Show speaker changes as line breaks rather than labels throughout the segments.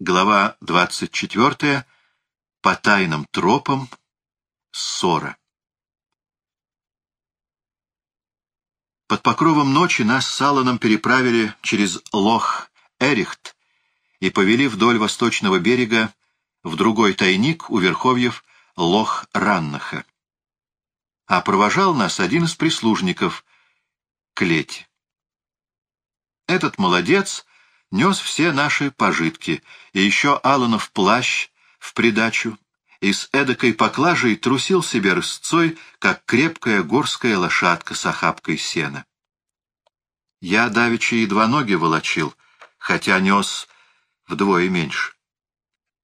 Глава 24. По тайным тропам. Ссора. Под покровом ночи нас с Алланом переправили через лох Эрихт и повели вдоль восточного берега в другой тайник у верховьев лох Раннаха. А провожал нас один из прислужников, Клеть. Этот молодец нес все наши пожитки, и еще Аланов плащ в придачу, и с эдакой поклажей трусил себе рысцой, как крепкая горская лошадка с охапкой сена. Я давеча едва ноги волочил, хотя нес вдвое меньше.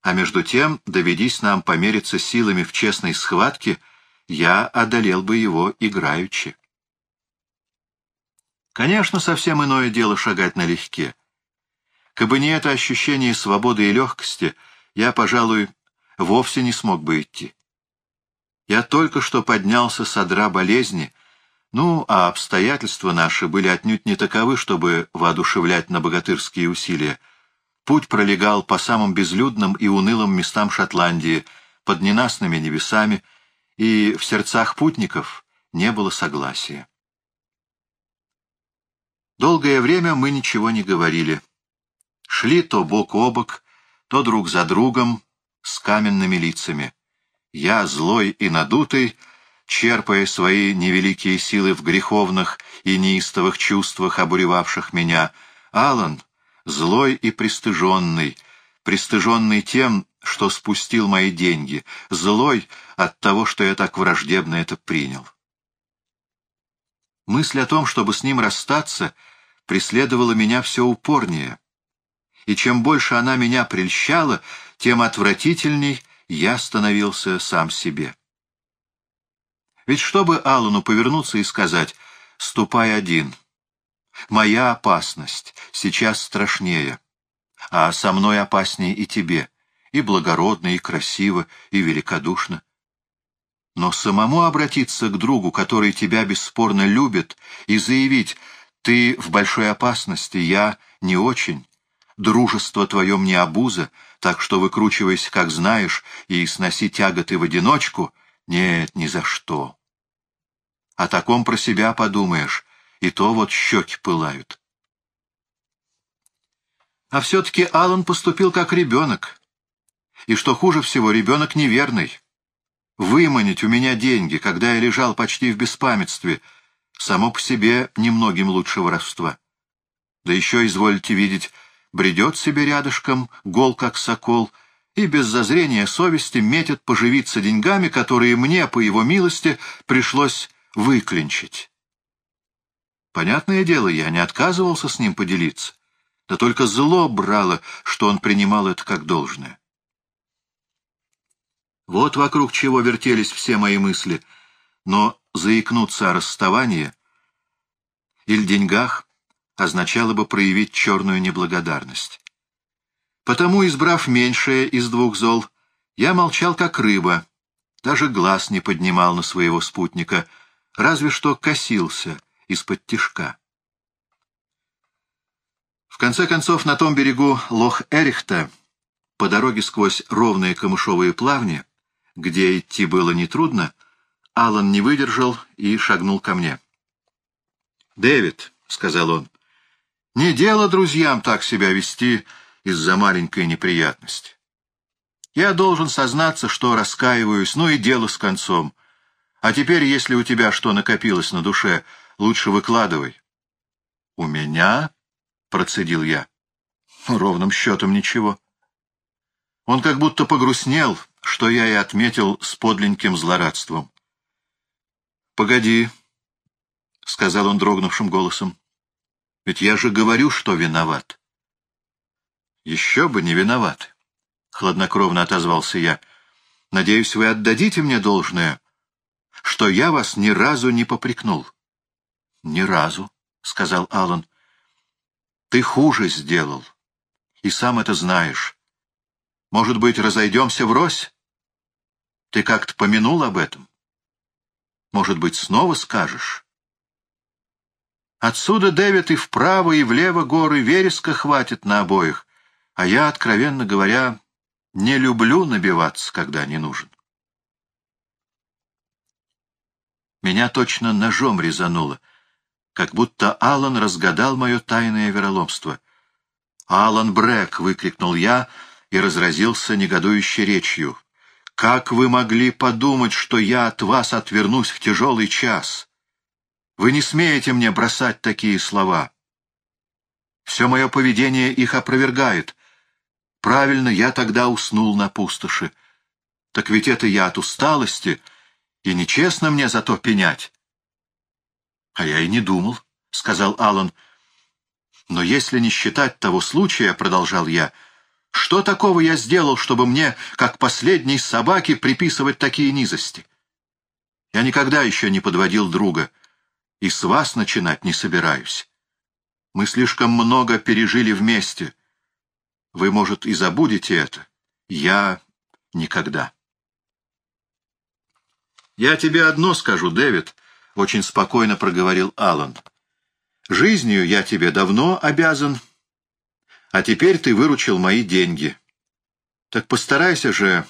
А между тем, доведись нам помериться силами в честной схватке, я одолел бы его играючи. Конечно, совсем иное дело шагать налегке. Кабы не это ощущение свободы и легкости, я, пожалуй, вовсе не смог бы идти. Я только что поднялся с одра болезни, ну, а обстоятельства наши были отнюдь не таковы, чтобы воодушевлять на богатырские усилия. Путь пролегал по самым безлюдным и унылым местам Шотландии, под ненастными небесами, и в сердцах путников не было согласия. Долгое время мы ничего не говорили шли то бок о бок, то друг за другом с каменными лицами. Я, злой и надутый, черпая свои невеликие силы в греховных и неистовых чувствах, обуревавших меня, Алан, злой и пристыженный, пристыженный тем, что спустил мои деньги, злой от того, что я так враждебно это принял. Мысль о том, чтобы с ним расстаться, преследовала меня все упорнее — и чем больше она меня прельщала, тем отвратительней я становился сам себе. Ведь чтобы Аллану повернуться и сказать «ступай один», моя опасность сейчас страшнее, а со мной опаснее и тебе, и благородно, и красиво, и великодушно. Но самому обратиться к другу, который тебя бесспорно любит, и заявить «ты в большой опасности, я не очень», дружество твое мне обуза, так что, выкручивайся, как знаешь, и сноси тяготы в одиночку, нет, ни за что. О таком про себя подумаешь, и то вот щеки пылают. А все-таки Алан поступил как ребенок. И что хуже всего, ребенок неверный. Выманить у меня деньги, когда я лежал почти в беспамятстве, само по себе немногим лучше воровства. Да еще, извольте видеть, бредет себе рядышком, гол как сокол, и без зазрения совести метит поживиться деньгами, которые мне, по его милости, пришлось выклинчить. Понятное дело, я не отказывался с ним поделиться, да только зло брало, что он принимал это как должное. Вот вокруг чего вертелись все мои мысли, но заикнуться о расставании или деньгах означало бы проявить черную неблагодарность. Потому, избрав меньшее из двух зол, я молчал как рыба, даже глаз не поднимал на своего спутника, разве что косился из-под тишка. В конце концов, на том берегу Лох-Эрихта, по дороге сквозь ровные камышовые плавни, где идти было нетрудно, Алан не выдержал и шагнул ко мне. «Дэвид», — сказал он, не дело друзьям так себя вести из-за маленькой неприятности. Я должен сознаться, что раскаиваюсь, ну и дело с концом. А теперь, если у тебя что накопилось на душе, лучше выкладывай. — У меня? — процедил я. — Ровным счетом ничего. Он как будто погрустнел, что я и отметил с подленьким злорадством. — Погоди, — сказал он дрогнувшим голосом. Ведь я же говорю, что виноват. Еще бы не виноват, — хладнокровно отозвался я. Надеюсь, вы отдадите мне должное, что я вас ни разу не попрекнул. Ни разу, — сказал Аллан. Ты хуже сделал, и сам это знаешь. Может быть, разойдемся врозь? Ты как-то помянул об этом? Может быть, снова скажешь? Отсюда Дэвид и вправо, и влево горы вереска хватит на обоих. А я, откровенно говоря, не люблю набиваться, когда не нужен. Меня точно ножом резануло, как будто Алан разгадал мое тайное вероломство. «Алан Брэк!» — выкрикнул я и разразился негодующей речью. «Как вы могли подумать, что я от вас отвернусь в тяжелый час? Вы не смеете мне бросать такие слова. Все мое поведение их опровергает. Правильно, я тогда уснул на пустоши. Так ведь это я от усталости, и нечестно мне зато пенять. — А я и не думал, — сказал Аллан. — Но если не считать того случая, — продолжал я, — что такого я сделал, чтобы мне, как последней собаке, приписывать такие низости? Я никогда еще не подводил друга, и с вас начинать не собираюсь. Мы слишком много пережили вместе — вы, может, и забудете это. Я никогда. «Я тебе одно скажу, Дэвид», — очень спокойно проговорил Аллан. «Жизнью я тебе давно обязан, а теперь ты выручил мои деньги. Так постарайся же,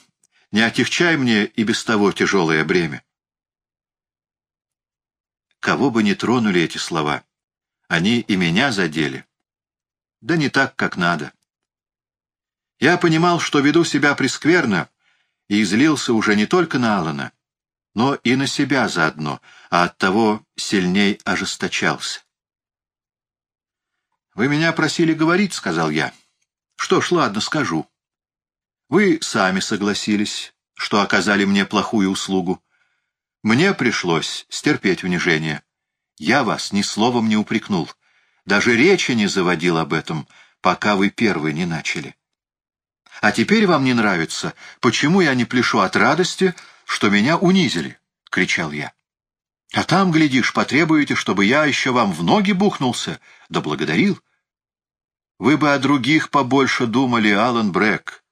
не отягчай мне и без того тяжелое бремя». Кого бы ни тронули эти слова, они и меня задели. Да не так, как надо. Я понимал, что веду себя прескверно, и излился уже не только на Алана, но и на себя заодно, а оттого сильней ожесточался. «Вы меня просили говорить», — сказал я. «Что ж, ладно, скажу. Вы сами согласились, что оказали мне плохую услугу. Мне пришлось стерпеть унижение. Я вас ни словом не упрекнул, даже речи не заводил об этом, пока вы первый не начали. А теперь вам не нравится, почему я не пляшу от радости, что меня унизили?» — кричал я. «А там, глядишь, потребуете, чтобы я еще вам в ноги бухнулся, да благодарил. Вы бы о других побольше думали, Алан Брэк.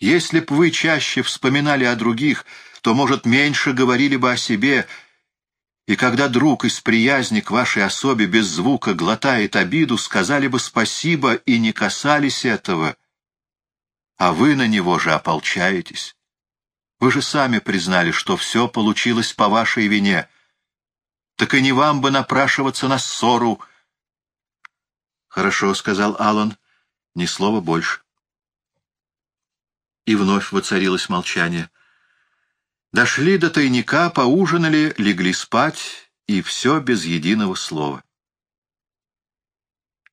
Если б вы чаще вспоминали о других, то, может, меньше говорили бы о себе, и когда друг из приязни к вашей особе без звука глотает обиду, сказали бы спасибо и не касались этого» а вы на него же ополчаетесь. Вы же сами признали, что все получилось по вашей вине. Так и не вам бы напрашиваться на ссору. Хорошо, — сказал Аллан, — ни слова больше. И вновь воцарилось молчание. Дошли до тайника, поужинали, легли спать, и все без единого слова.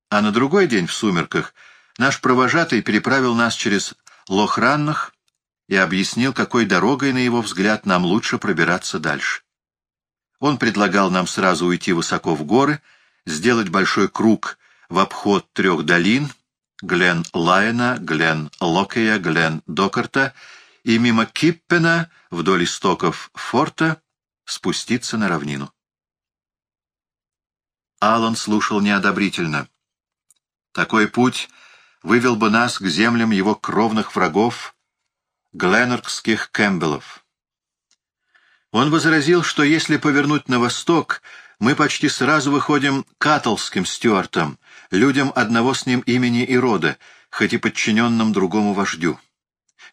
А на другой день в сумерках Наш провожатый переправил нас через Лохраннах и объяснил, какой дорогой, на его взгляд, нам лучше пробираться дальше. Он предлагал нам сразу уйти высоко в горы, сделать большой круг в обход трех долин — Глен Лайена, Глен Локея, Глен Докарта и мимо Киппена вдоль истоков форта спуститься на равнину. Алан слушал неодобрительно. Такой путь вывел бы нас к землям его кровных врагов, гленнеркских кэмпбеллов. Он возразил, что если повернуть на восток, мы почти сразу выходим к Атлским стюартам, людям одного с ним имени и рода, хоть и подчиненным другому вождю.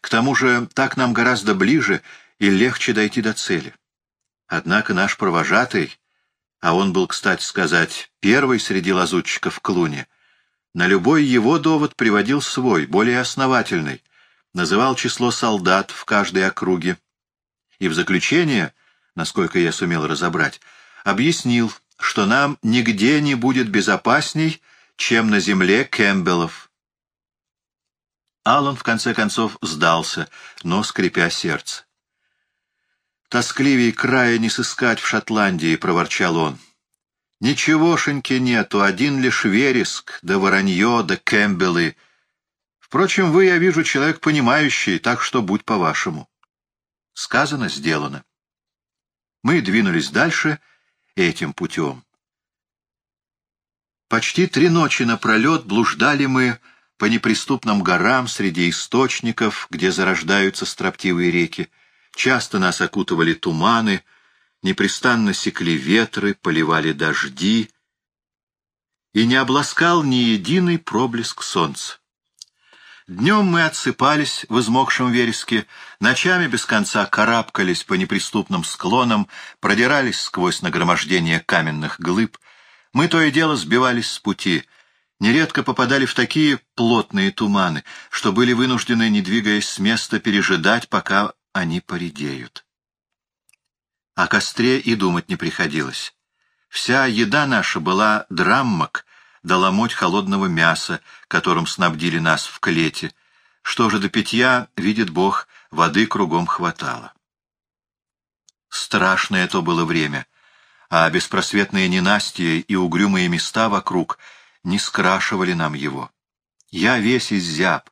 К тому же так нам гораздо ближе и легче дойти до цели. Однако наш провожатый, а он был, кстати сказать, первый среди лазутчиков в Клуне, на любой его довод приводил свой, более основательный, называл число солдат в каждой округе. И в заключение, насколько я сумел разобрать, объяснил, что нам нигде не будет безопасней, чем на земле Кэмпбеллов. Аллан, в конце концов, сдался, но скрипя сердце. «Тоскливей края не сыскать в Шотландии», — проворчал он. Ничегошеньки нету, один лишь вереск, да воронье, да кэмпбеллы. Впрочем, вы, я вижу, человек понимающий, так что будь по-вашему. Сказано, сделано. Мы двинулись дальше этим путем. Почти три ночи напролет блуждали мы по неприступным горам среди источников, где зарождаются строптивые реки. Часто нас окутывали туманы — непрестанно секли ветры, поливали дожди, и не обласкал ни единый проблеск солнца. Днем мы отсыпались в измокшем вереске, ночами без конца карабкались по неприступным склонам, продирались сквозь нагромождение каменных глыб. Мы то и дело сбивались с пути, нередко попадали в такие плотные туманы, что были вынуждены, не двигаясь с места, пережидать, пока они поредеют. О костре и думать не приходилось. Вся еда наша была драммок, да ломоть холодного мяса, которым снабдили нас в клете. Что же до питья, видит Бог, воды кругом хватало. Страшное то было время, а беспросветные ненастья и угрюмые места вокруг не скрашивали нам его. Я весь изяб,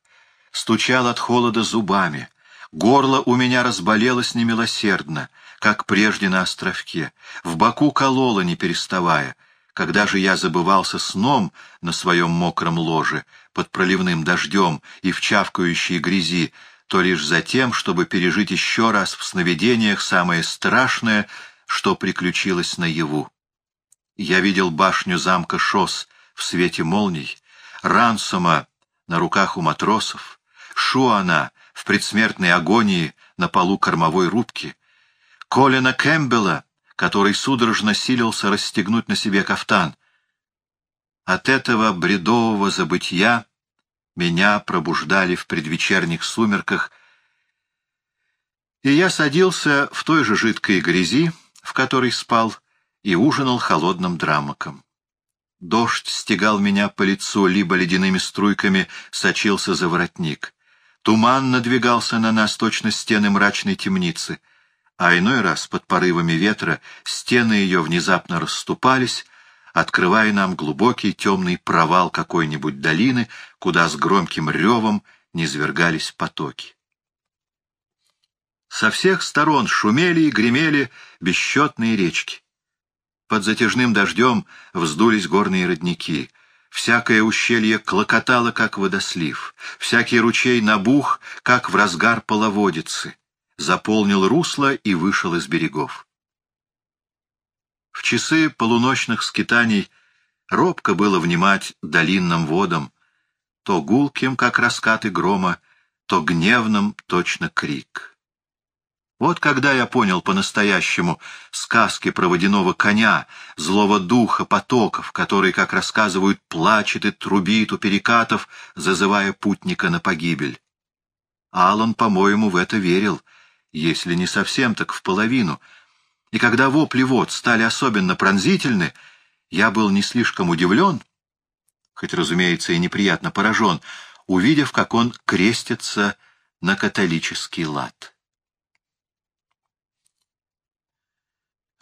стучал от холода зубами, горло у меня разболелось немилосердно, как прежде на островке, в боку кололо, не переставая — когда же я забывался сном на своем мокром ложе, под проливным дождем и в чавкающей грязи, то лишь за тем, чтобы пережить еще раз в сновидениях самое страшное, что приключилось наяву. Я видел башню замка Шос в свете молний, Рансома на руках у матросов, Шуана в предсмертной агонии на полу кормовой рубки, Колина Кэмпбелла который судорожно силился расстегнуть на себе кафтан. От этого бредового забытья меня пробуждали в предвечерних сумерках, и я садился в той же жидкой грязи, в которой спал, и ужинал холодным драмоком. Дождь стегал меня по лицу, либо ледяными струйками сочился за воротник. Туман надвигался на нас точно стены мрачной темницы — а иной раз под порывами ветра стены ее внезапно расступались, открывая нам глубокий темный провал какой-нибудь долины, куда с громким ревом низвергались потоки. Со всех сторон шумели и гремели бесчетные речки. Под затяжным дождем вздулись горные родники. Всякое ущелье клокотало, как водослив, всякий ручей набух, как в разгар половодицы заполнил русло и вышел из берегов. В часы полуночных скитаний робко было внимать долинным водам, то гулким, как раскаты грома, то гневным, точно крик. Вот когда я понял по-настоящему сказки про водяного коня, злого духа потоков, который, как рассказывают, плачет и трубит у перекатов, зазывая путника на погибель. Алан, по-моему, в это верил — если не совсем, так в половину. И когда вопли вод стали особенно пронзительны, я был не слишком удивлен, хоть, разумеется, и неприятно поражен, увидев, как он крестится на католический лад.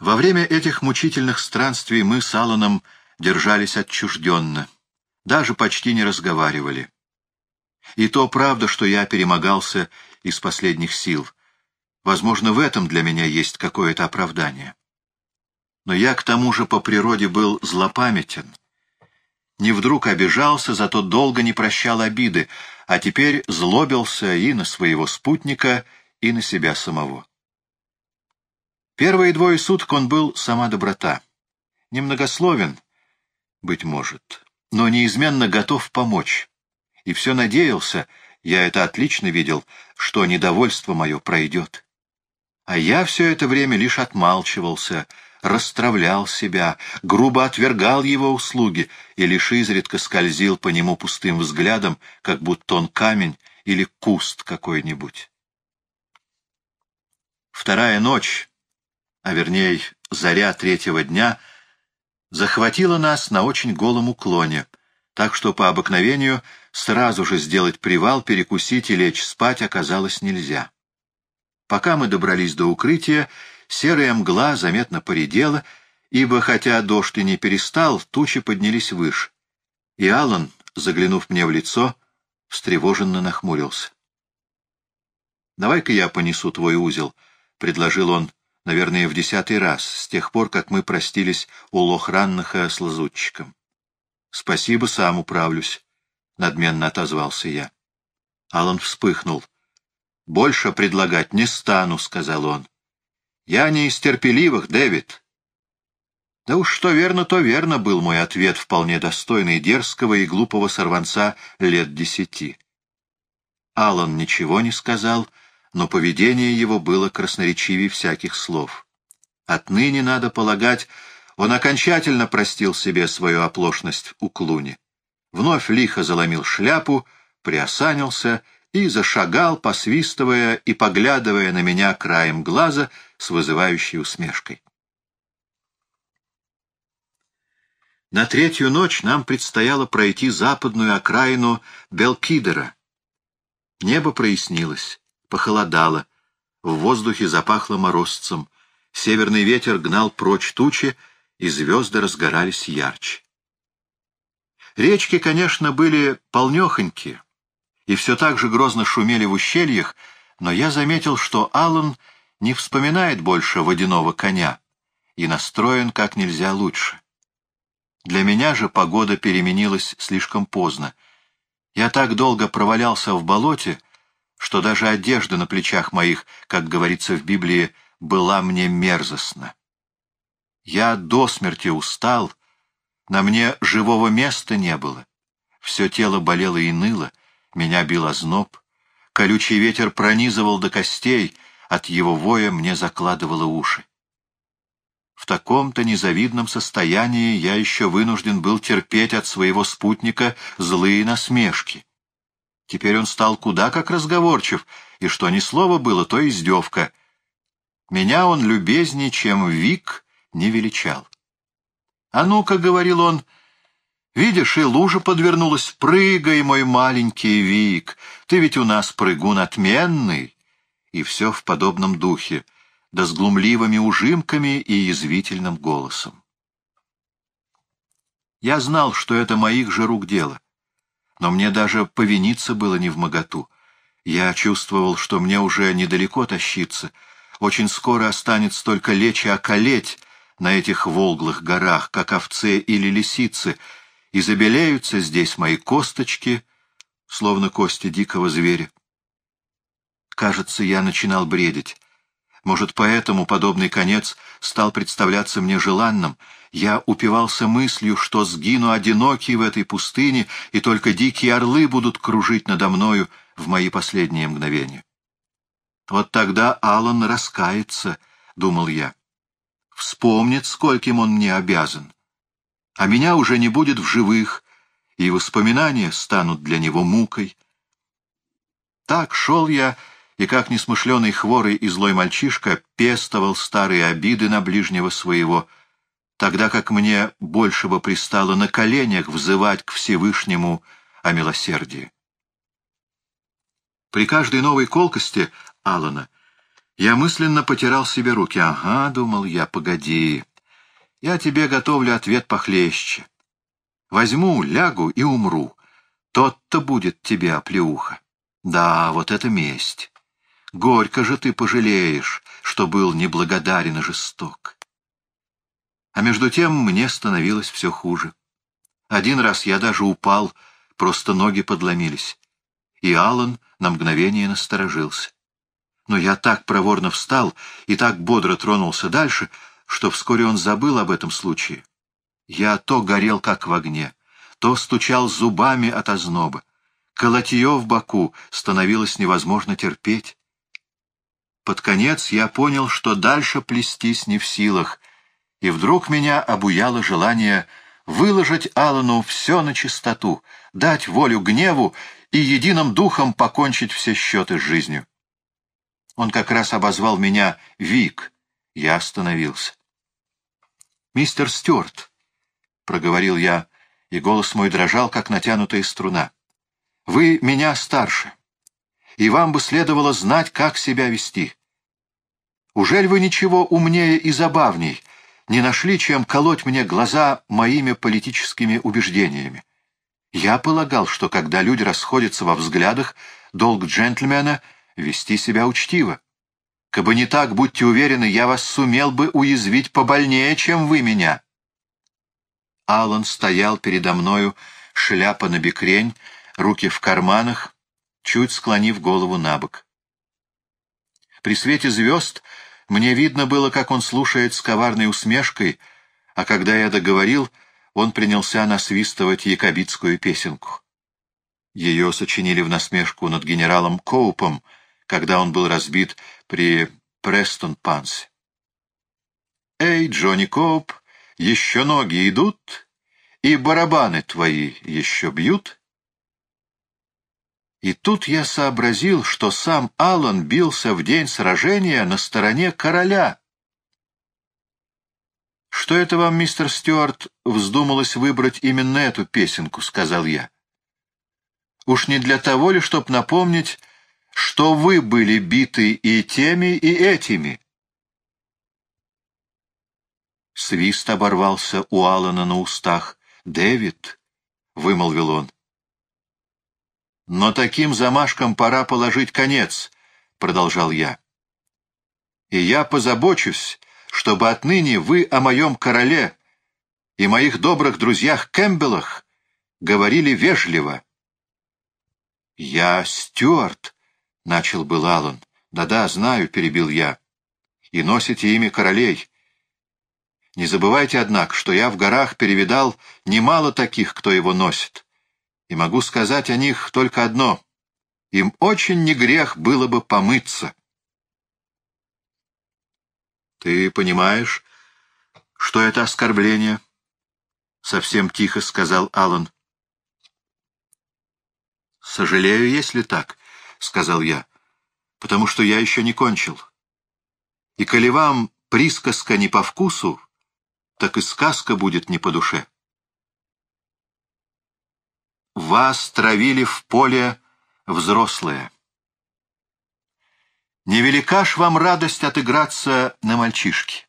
Во время этих мучительных странствий мы с Алланом держались отчужденно, даже почти не разговаривали. И то правда, что я перемогался из последних сил — Возможно, в этом для меня есть какое-то оправдание. Но я к тому же по природе был злопамятен. Не вдруг обижался, зато долго не прощал обиды, а теперь злобился и на своего спутника, и на себя самого. Первые двое суток он был сама доброта. Немногословен, быть может, но неизменно готов помочь. И все надеялся, я это отлично видел, что недовольство мое пройдет. А я все это время лишь отмалчивался, расстравлял себя, грубо отвергал его услуги и лишь изредка скользил по нему пустым взглядом, как будто он камень или куст какой-нибудь. Вторая ночь, а вернее заря третьего дня, захватила нас на очень голом уклоне, так что по обыкновению сразу же сделать привал, перекусить и лечь спать оказалось нельзя. Пока мы добрались до укрытия, серая мгла заметно поредела, ибо, хотя дождь и не перестал, тучи поднялись выше. И Аллан, заглянув мне в лицо, встревоженно нахмурился. «Давай-ка я понесу твой узел», — предложил он, наверное, в десятый раз, с тех пор, как мы простились у Лохраннаха с лазутчиком. «Спасибо, сам управлюсь», — надменно отозвался я. Алан вспыхнул. «Больше предлагать не стану», — сказал он. «Я не из терпеливых, Дэвид». Да уж что верно, то верно был мой ответ, вполне достойный дерзкого и глупого сорванца лет десяти. Аллан ничего не сказал, но поведение его было красноречивее всяких слов. Отныне, надо полагать, он окончательно простил себе свою оплошность у Клуни. Вновь лихо заломил шляпу, приосанился и зашагал, посвистывая и поглядывая на меня краем глаза с вызывающей усмешкой. На третью ночь нам предстояло пройти западную окраину Белкидера. Небо прояснилось, похолодало, в воздухе запахло морозцем, северный ветер гнал прочь тучи, и звезды разгорались ярче. Речки, конечно, были полнехонькие, и все так же грозно шумели в ущельях, но я заметил, что Аллан не вспоминает больше водяного коня и настроен как нельзя лучше. Для меня же погода переменилась слишком поздно. Я так долго провалялся в болоте, что даже одежда на плечах моих, как говорится в Библии, была мне мерзостна. Я до смерти устал, на мне живого места не было. Все тело болело и ныло, меня бил озноб, колючий ветер пронизывал до костей, от его воя мне закладывало уши. В таком-то незавидном состоянии я еще вынужден был терпеть от своего спутника злые насмешки. Теперь он стал куда как разговорчив, и что ни слова было, то издевка. Меня он любезнее, чем Вик, не величал. «А ну-ка», — говорил он, — «видишь, и лужа подвернулась. Прыгай, мой маленький Вик, ты ведь у нас прыгун отменный». И все в подобном духе — да с глумливыми ужимками и язвительным голосом. Я знал, что это моих же рук дело, но мне даже повиниться было не в моготу. Я чувствовал, что мне уже недалеко тащиться, очень скоро останется только лечь и околеть на этих волглых горах, как овце или лисицы, и забелеются здесь мои косточки, словно кости дикого зверя. Кажется, я начинал бредить. Может, поэтому подобный конец стал представляться мне желанным. Я упивался мыслью, что сгину одинокий в этой пустыне, и только дикие орлы будут кружить надо мною в мои последние мгновения. Вот тогда Аллан раскается, — думал я. Вспомнит, скольким он мне обязан. А меня уже не будет в живых, и воспоминания станут для него мукой. Так шел я и как несмышленый хворый и злой мальчишка пестовал старые обиды на ближнего своего, тогда как мне большего пристало на коленях взывать к Всевышнему о милосердии. При каждой новой колкости Алана я мысленно потирал себе руки. «Ага», — думал я, — «погоди, я тебе готовлю ответ похлеще. Возьму, лягу и умру. Тот-то будет тебе оплеуха. Да, вот это месть. Горько же ты пожалеешь, что был неблагодарен и жесток. А между тем мне становилось все хуже. Один раз я даже упал, просто ноги подломились. И Аллан на мгновение насторожился. Но я так проворно встал и так бодро тронулся дальше, что вскоре он забыл об этом случае. Я то горел, как в огне, то стучал зубами от озноба. Колотье в боку становилось невозможно терпеть. Под конец я понял, что дальше плестись не в силах, и вдруг меня обуяло желание выложить Аллану все на чистоту, дать волю гневу и единым духом покончить все счеты с жизнью. Он как раз обозвал меня Вик. Я остановился. «Мистер Стюарт», — проговорил я, и голос мой дрожал, как натянутая струна, — «вы меня старше и вам бы следовало знать, как себя вести. Ужель вы ничего умнее и забавней не нашли, чем колоть мне глаза моими политическими убеждениями? Я полагал, что когда люди расходятся во взглядах, долг джентльмена — вести себя учтиво. Кабы не так, будьте уверены, я вас сумел бы уязвить побольнее, чем вы меня. Алан стоял передо мною, шляпа на бекрень, руки в карманах, чуть склонив голову на бок. При свете звезд мне видно было, как он слушает с коварной усмешкой, а когда я договорил, он принялся насвистывать якобитскую песенку. Ее сочинили в насмешку над генералом Коупом, когда он был разбит при Престон-Пансе. «Эй, Джонни Коуп, еще ноги идут, и барабаны твои еще бьют?» И тут я сообразил, что сам Аллан бился в день сражения на стороне короля. «Что это вам, мистер Стюарт, вздумалось выбрать именно эту песенку?» — сказал я. «Уж не для того ли, чтоб напомнить, что вы были биты и теми, и этими?» Свист оборвался у Алана на устах. «Дэвид», — вымолвил он. «Но таким замашкам пора положить конец», — продолжал я. «И я позабочусь, чтобы отныне вы о моем короле и моих добрых друзьях Кэмпбеллах говорили вежливо». «Я Стюарт», — начал был Аллан. «Да-да, знаю», — перебил я. «И носите имя королей. Не забывайте, однако, что я в горах перевидал немало таких, кто его носит. И могу сказать о них только одно. Им очень не грех было бы помыться». «Ты понимаешь, что это оскорбление?» — совсем тихо сказал Аллан. «Сожалею, если так», — сказал я, — «потому что я еще не кончил. И коли вам присказка не по вкусу, так и сказка будет не по душе». Вас травили в поле взрослые. Невелика ж вам радость отыграться на мальчишке.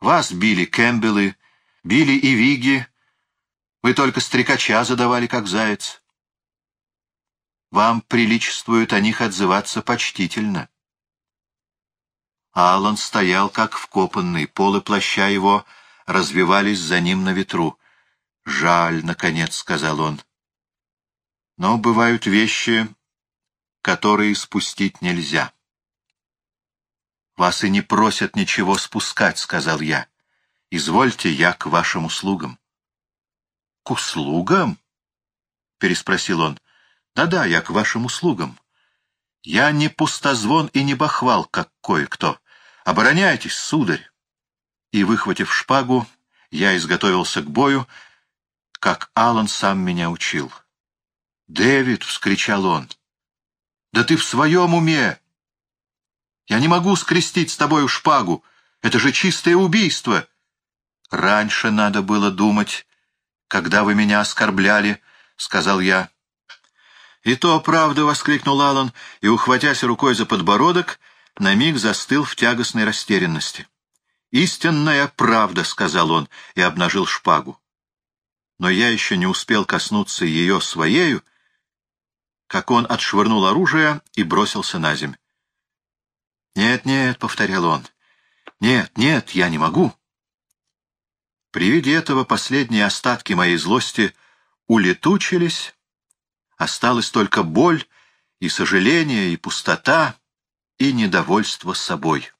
Вас били Кэмпбеллы, били и Виги, вы только стрекача задавали, как заяц. Вам приличествует о них отзываться почтительно. Алан стоял, как вкопанный, полы плаща его развивались за ним на ветру. «Жаль, — наконец сказал он. Но бывают вещи, которые спустить нельзя». «Вас и не просят ничего спускать», — сказал я. «Извольте, я к вашим услугам». «К услугам?» — переспросил он. «Да-да, я к вашим услугам. Я не пустозвон и не бахвал, как кое-кто. Обороняйтесь, сударь!» И, выхватив шпагу, я изготовился к бою, как Алан сам меня учил. «Дэвид!» — вскричал он. «Да ты в своем уме! Я не могу скрестить с тобою шпагу. Это же чистое убийство. Раньше надо было думать, когда вы меня оскорбляли, — сказал я. И то правда, — воскликнул Аллан, и, ухватясь рукой за подбородок, на миг застыл в тягостной растерянности. «Истинная правда», — сказал он и обнажил шпагу. Но я еще не успел коснуться ее своею, как он отшвырнул оружие и бросился на земь. «Нет, нет», — повторял он, — «нет, нет, я не могу». При виде этого последние остатки моей злости улетучились, осталась только боль и сожаление, и пустота, и недовольство собой.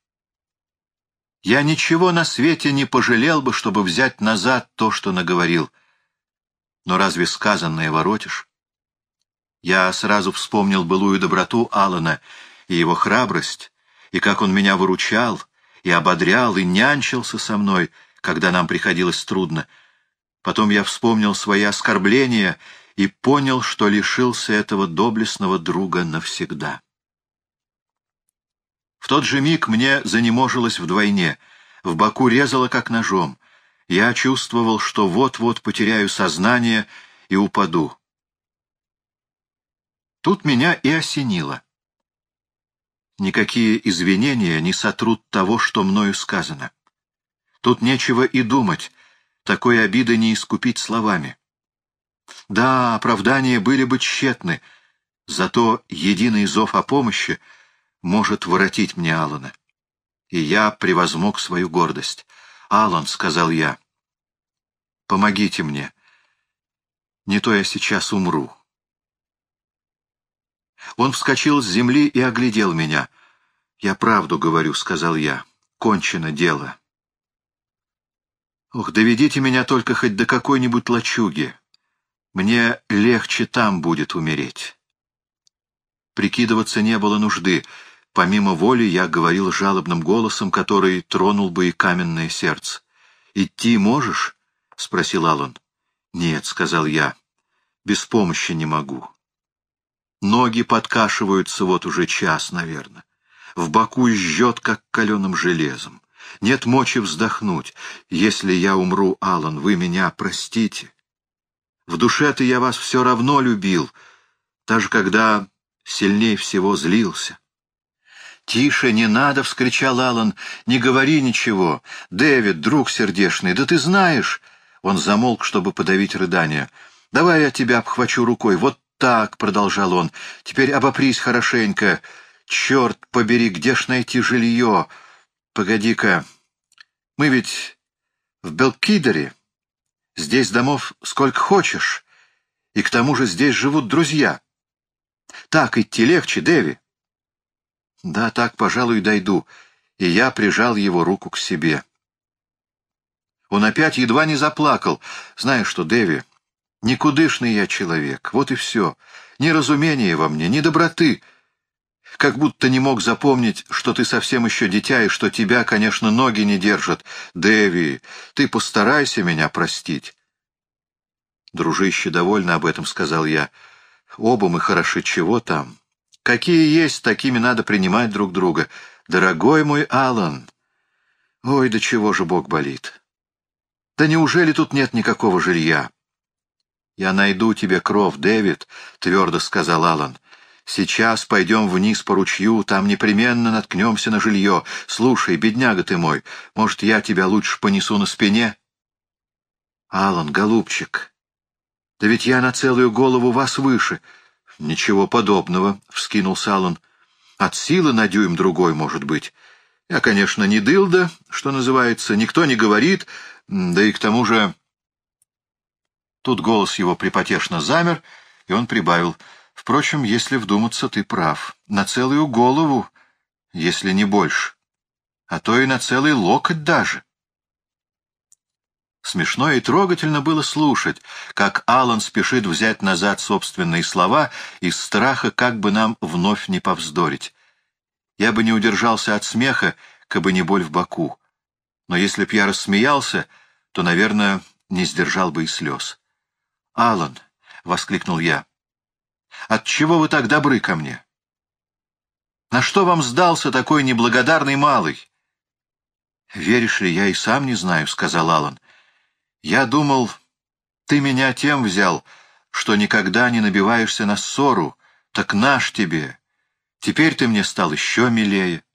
Я ничего на свете не пожалел бы, чтобы взять назад то, что наговорил. Но разве сказанное воротишь? Я сразу вспомнил былую доброту Алана и его храбрость, и как он меня выручал, и ободрял, и нянчился со мной, когда нам приходилось трудно. Потом я вспомнил свои оскорбления и понял, что лишился этого доблестного друга навсегда. В тот же миг мне занеможилось вдвойне, в боку резало как ножом. Я чувствовал, что вот-вот потеряю сознание и упаду. Тут меня и осенило. Никакие извинения не сотрут того, что мною сказано. Тут нечего и думать, такой обиды не искупить словами. Да, оправдания были бы тщетны, зато единый зов о помощи может воротить мне Алана. И я превозмог свою гордость. «Алан», — сказал я, — «помогите мне. Не то я сейчас умру». Он вскочил с земли и оглядел меня. «Я правду говорю», — сказал я. «Кончено дело». «Ох, доведите меня только хоть до какой-нибудь лачуги. Мне легче там будет умереть. Прикидываться не было нужды. Помимо воли я говорил жалобным голосом, который тронул бы и каменное сердце. «Идти можешь?» — спросил Аллан. «Нет», — сказал я, — «без помощи не могу». Ноги подкашиваются вот уже час, наверное. В боку жжет, как каленым железом. Нет мочи вздохнуть. Если я умру, Аллан, вы меня простите. В душе-то я вас все равно любил, даже когда сильнее всего злился. «Тише, не надо!» — вскричал Аллан. «Не говори ничего. Дэвид, друг сердешный, да ты знаешь...» Он замолк, чтобы подавить рыдание. «Давай я тебя обхвачу рукой. Вот так!» — продолжал он. «Теперь обопрись хорошенько. Черт побери, где ж найти жилье? Погоди-ка. Мы ведь в Белкидере. Здесь домов сколько хочешь. И к тому же здесь живут друзья. Так идти легче, Дэви». «Да, так, пожалуй, дойду». И я прижал его руку к себе. Он опять едва не заплакал. Знаешь что, Дэви, никудышный я человек, вот и все. Ни разумения во мне, ни доброты. Как будто не мог запомнить, что ты совсем еще дитя, и что тебя, конечно, ноги не держат. Дэви, ты постарайся меня простить. Дружище довольно об этом сказал я. Оба мы хороши, чего там? Какие есть, такими надо принимать друг друга. Дорогой мой Алан, ой, до чего же Бог болит. Да неужели тут нет никакого жилья? Я найду тебе кров, Дэвид, твердо сказал Алан. Сейчас пойдем вниз по ручью, там непременно наткнемся на жилье. Слушай, бедняга ты мой, может, я тебя лучше понесу на спине? Алан, голубчик, да ведь я на целую голову вас выше. Ничего подобного, — вскинулся Алан. От силы на дюйм другой, может быть. Я, конечно, не дылда, что называется, никто не говорит, да и к тому же... Тут голос его припотешно замер, и он прибавил. Впрочем, если вдуматься, ты прав. На целую голову, если не больше. А то и на целый локоть даже. Смешно и трогательно было слушать, как Алан спешит взять назад собственные слова из страха, как бы нам вновь не повздорить. Я бы не удержался от смеха, кабы не боль в боку но если б я рассмеялся, то, наверное, не сдержал бы и слез. «Алан!» — воскликнул я. «Отчего вы так добры ко мне? На что вам сдался такой неблагодарный малый?» «Веришь ли, я и сам не знаю», — сказал Алан. «Я думал, ты меня тем взял, что никогда не набиваешься на ссору, так наш тебе. Теперь ты мне стал еще милее».